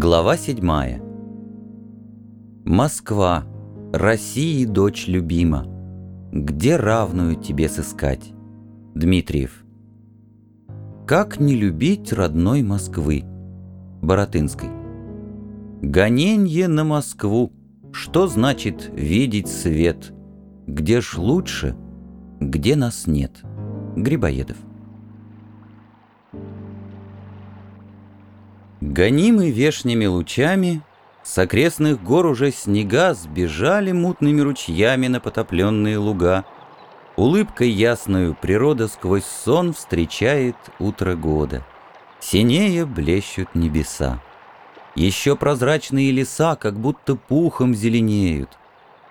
Глава седьмая. Москва, России дочь любима, Где равную тебе сыскать? Дмитриев. Как не любить родной Москвы? Боротынской. Гоненье на Москву. Что значит видеть свет? Где ж лучше, где нас нет? Грибоедов. Гонимы вешними лучами, с окрестных гор уже снега Сбежали мутными ручьями на потопленные луга. Улыбкой ясною природа сквозь сон Встречает утро года. Синее блещут небеса. Еще прозрачные леса как будто пухом зеленеют.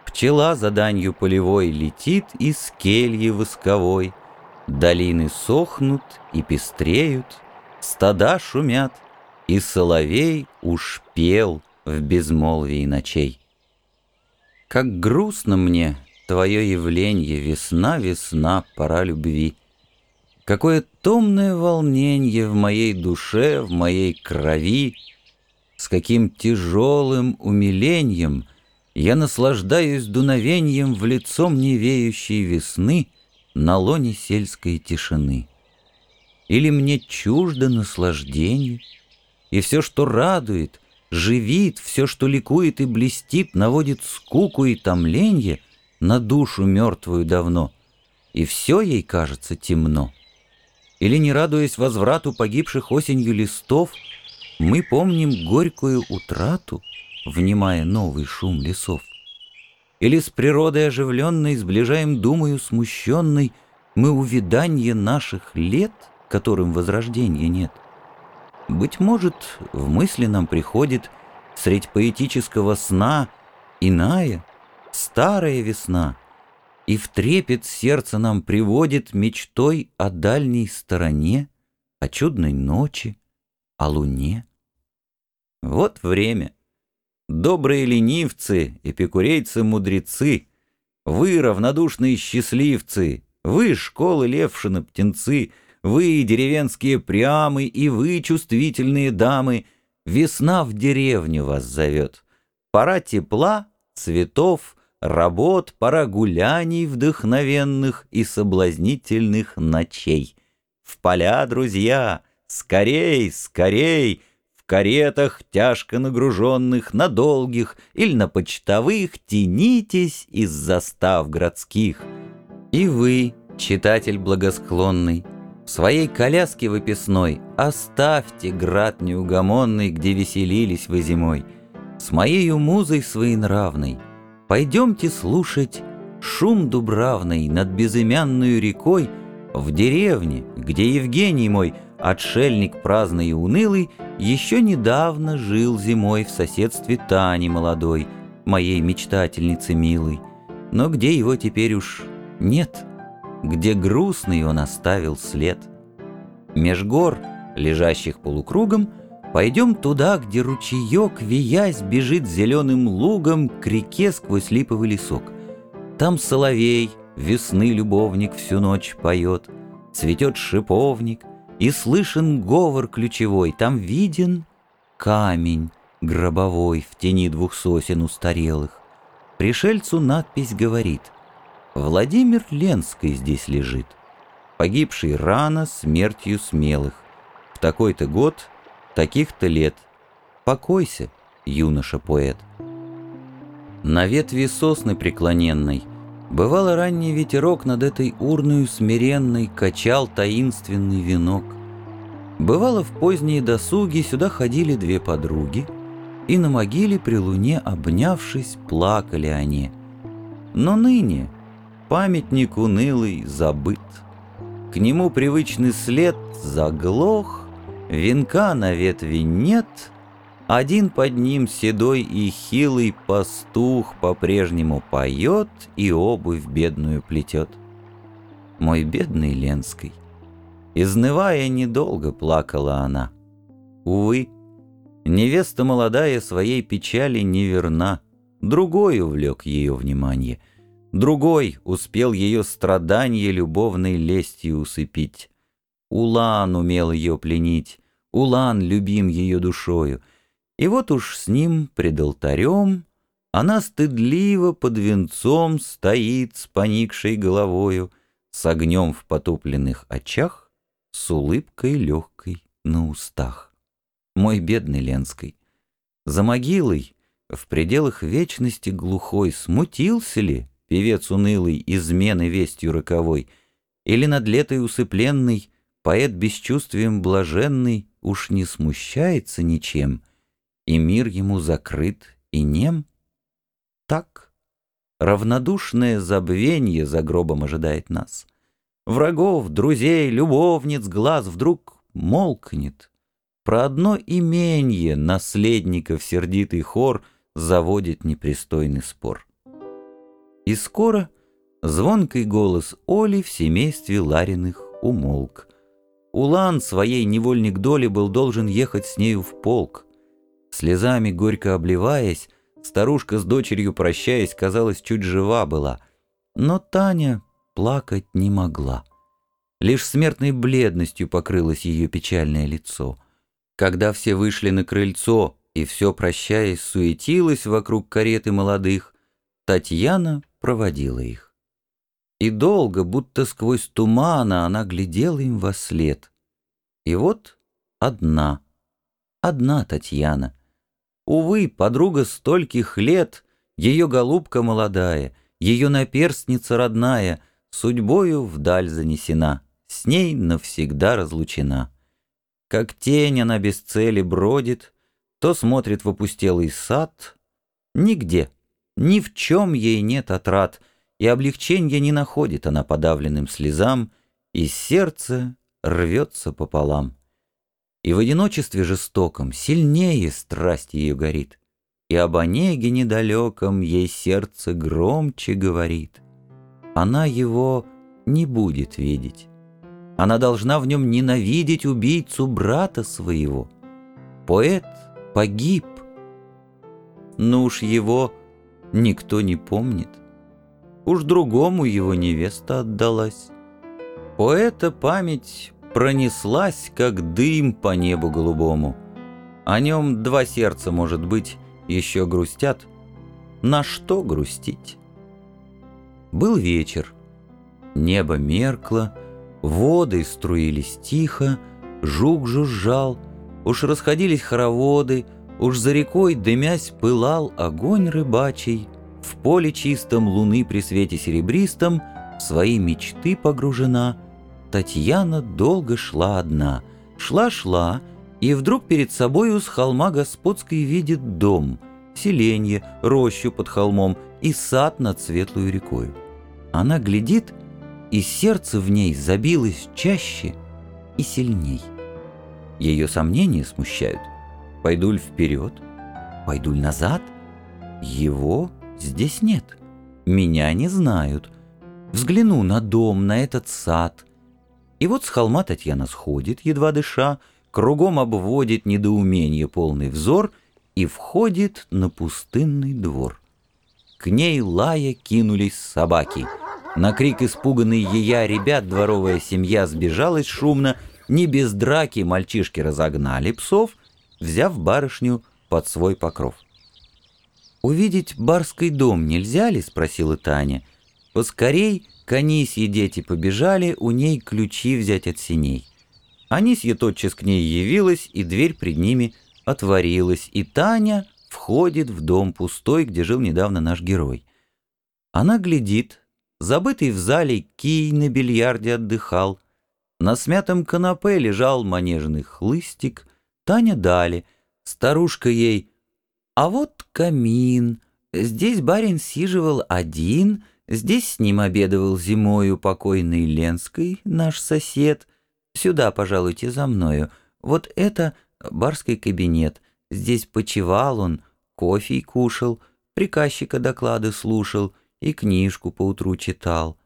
Пчела за данью полевой летит из кельи восковой. Долины сохнут и пестреют, стада шумят — и соловей уж пел в безмолвии ночей. Как грустно мне твое явление, Весна, весна, пора любви. Какое томное волнение В моей душе, в моей крови, С каким тяжелым умилением Я наслаждаюсь дуновением В лицо мне веющей весны На лоне сельской тишины. Или мне чуждо наслаждение — и все, что радует, живит, все, что ликует и блестит, наводит скуку и томленье на душу мертвую давно, и все ей кажется темно. Или, не радуясь возврату погибших осенью листов, мы помним горькую утрату, внимая новый шум лесов. Или с природой оживленной сближаем думою смущенной мы увиданье наших лет, которым возрождения нет — быть может, в мысли нам приходит Средь поэтического сна Иная, старая весна, И в трепет сердце нам приводит Мечтой о дальней стороне, О чудной ночи, о луне. Вот время. Добрые ленивцы, эпикурейцы-мудрецы, Вы, равнодушные счастливцы, Вы, школы Левшина-птенцы — вы, деревенские прямы, и вы, чувствительные дамы, Весна в деревню вас зовет. Пора тепла, цветов, работ, Пора гуляний вдохновенных и соблазнительных ночей. В поля, друзья, скорей, скорей, В каретах, тяжко нагруженных, на долгих Или на почтовых Тянитесь из застав городских. И вы, читатель благосклонный, своей коляске выписной Оставьте град неугомонный, Где веселились вы зимой. С моею музой своенравной Пойдемте слушать шум дубравный Над безымянную рекой В деревне, где Евгений мой, Отшельник праздный и унылый, Еще недавно жил зимой В соседстве Тани молодой, Моей мечтательницы милой. Но где его теперь уж нет — где грустный он оставил след. Меж гор, лежащих полукругом, пойдем туда, где ручеек, виясь, бежит зеленым лугом к реке сквозь липовый лесок. Там соловей, весны любовник всю ночь поет, цветет шиповник, и слышен говор ключевой, там виден камень гробовой в тени двух сосен устарелых. Пришельцу надпись говорит — Владимир Ленский здесь лежит, погибший рано смертью смелых. В такой-то год, таких-то лет. Покойся, юноша-поэт. На ветви сосны преклоненной Бывало ранний ветерок над этой урною смиренной Качал таинственный венок. Бывало в поздние досуги Сюда ходили две подруги, И на могиле при луне, обнявшись, плакали они. Но ныне Памятник унылый забыт. К нему привычный след заглох, Венка на ветви нет, Один под ним седой и хилый пастух По-прежнему поет и обувь бедную плетет. Мой бедный Ленский, Изнывая, недолго плакала она. Увы, невеста молодая своей печали неверна, Другой увлек ее внимание — Другой успел ее страдания любовной лестью усыпить. Улан умел ее пленить, Улан любим ее душою. И вот уж с ним пред алтарем она стыдливо под венцом стоит с поникшей головою, с огнем в потупленных очах, с улыбкой легкой на устах. Мой бедный Ленской, за могилой, в пределах вечности глухой, смутился ли певец унылый измены вестью роковой, или над летой усыпленный поэт бесчувствием блаженный уж не смущается ничем, и мир ему закрыт и нем? Так, равнодушное забвенье за гробом ожидает нас. Врагов, друзей, любовниц глаз вдруг молкнет. Про одно именье наследников сердитый хор заводит непристойный спор. И скоро звонкий голос Оли в семействе Лариных умолк. Улан своей невольник доли был должен ехать с нею в полк. Слезами горько обливаясь, старушка с дочерью прощаясь, казалось, чуть жива была. Но Таня плакать не могла. Лишь смертной бледностью покрылось ее печальное лицо. Когда все вышли на крыльцо, и все, прощаясь, суетилось вокруг кареты молодых, Татьяна проводила их. И долго, будто сквозь тумана, она глядела им во след. И вот одна, одна Татьяна. Увы, подруга стольких лет, ее голубка молодая, ее наперстница родная, судьбою вдаль занесена, с ней навсегда разлучена. Как тень она без цели бродит, то смотрит в опустелый сад. Нигде, ни в чем ей нет отрад, и облегчения не находит она подавленным слезам, и сердце рвется пополам. И в одиночестве жестоком сильнее страсть ее горит, и об Онеге недалеком ей сердце громче говорит. Она его не будет видеть. Она должна в нем ненавидеть убийцу брата своего. Поэт погиб. Но уж его никто не помнит. Уж другому его невеста отдалась. Поэта память пронеслась, как дым по небу голубому. О нем два сердца, может быть, еще грустят. На что грустить? Был вечер. Небо меркло, воды струились тихо, жук жужжал, Уж расходились хороводы, уж за рекой, дымясь, пылал огонь рыбачий, В поле чистом луны при свете серебристом В свои мечты погружена, Татьяна долго шла одна. Шла-шла, и вдруг перед собою с холма господской видит дом, селенье, рощу под холмом и сад над светлую рекою. Она глядит, и сердце в ней забилось чаще и сильней. Ее сомнения смущают. Пойду ли вперед? Пойду ли назад? Его здесь нет. Меня не знают. Взгляну на дом, на этот сад. И вот с холма Татьяна сходит, едва дыша, кругом обводит недоумение полный взор и входит на пустынный двор. К ней лая кинулись собаки. На крик испуганный ея ребят дворовая семья сбежалась шумно, не без драки мальчишки разогнали псов, взяв барышню под свой покров. «Увидеть барский дом нельзя ли?» — спросила Таня. «Поскорей к Анисье дети побежали, у ней ключи взять от синей». Анисья тотчас к ней явилась, и дверь пред ними отворилась, и Таня входит в дом пустой, где жил недавно наш герой. Она глядит, забытый в зале кий на бильярде отдыхал — на смятом канапе лежал манежный хлыстик, Таня дали, старушка ей «А вот камин, здесь барин сиживал один, здесь с ним обедывал зимою покойный Ленской, наш сосед. Сюда, пожалуйте, за мною. Вот это барский кабинет, здесь почевал он, кофе кушал, приказчика доклады слушал и книжку поутру читал.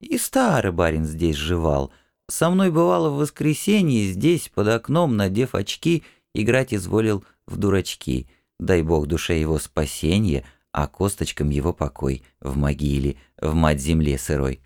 И старый барин здесь жевал — со мной бывало в воскресенье здесь, под окном, надев очки, играть изволил в дурачки. Дай бог душе его спасенье, а косточкам его покой в могиле, в мать земле сырой.